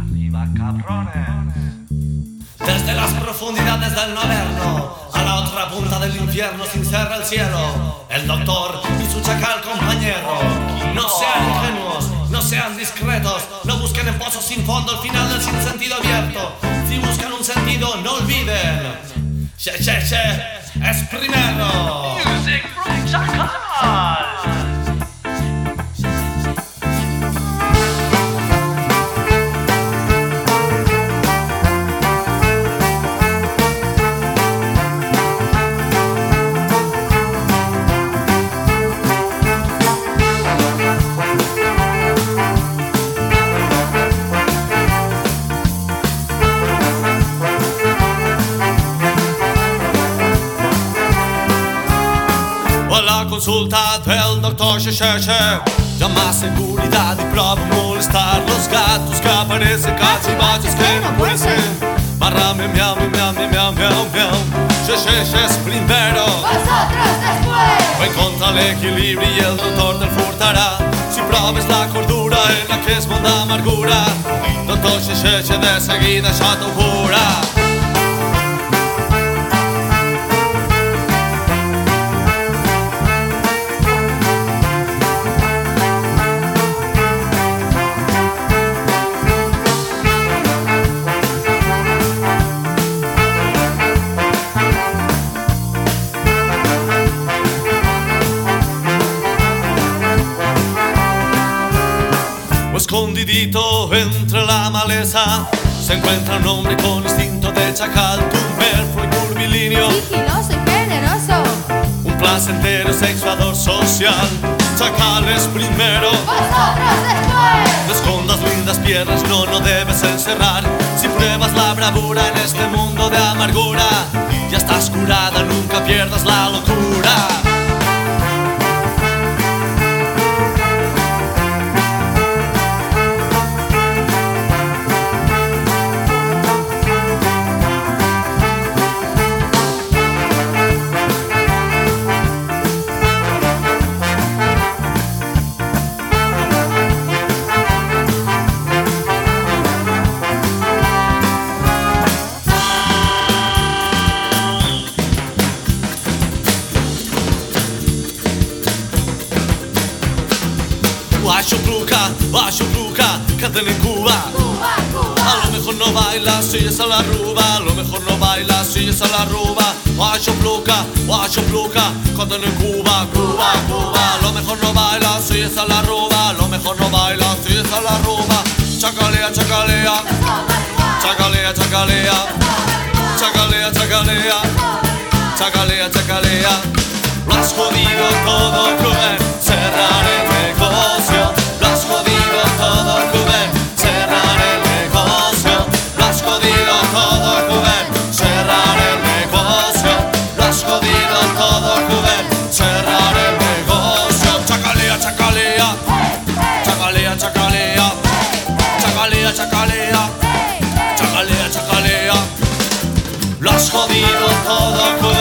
Arriba, cabrones. Desde las profundidades del Naverno a la otra punta del infierno sin cerra el cielo, el doctor y su chacal compañero. No sean ingenuos, no sean discretos, no busquen en pozos sin fondo el final del sinsentido abierto. Si buscan un sentido, no olviden. Che, che, che, es primero. Music from Chacal. O la consulta del doctor Checheche Llama a seguridad y prueba molestar los gatos que aparecen cachivaches que no cuecen Barra miau miau miau miau miau miau miau Checheche es primero Vosotros después. Encontra el equilibrio y el doctor te furtará Si pruebes la cordura en la que es monda amargura Doctor Checheche de seguida ya te escondidito entre la maleza se encuentra un hombre con instinto de chacal, tuberflo y curvilíneo, Sigiloso y generoso. un placentero sexuador social. Chacales primero, Vosotros después. no escondas lindas piernas, no, no debes encerrar. Si pruebas la bravura en este mundo de amargura, ya estás curada, nunca pierdas la locura. Guacho Pluca, Guacho Pluca, canten en Cuba. Cuba, Cuba. A lo mejor no bailas si es a la ruba, a lo mejor no bailas si es a la ruba. Guacho Pluca, Guacho Pluca, canten en Cuba, Cuba, Cuba. A lo mejor no bailas si es a la ruba, a lo mejor no bailas si es a la ruba. Chacalea, chacalea, chacalea, chacalea, chacalea, chacalea, chacalea, chacalea. Lo has jodido todo, cruel. chacalea, chacalea, chacalea. Lo has jodido todo con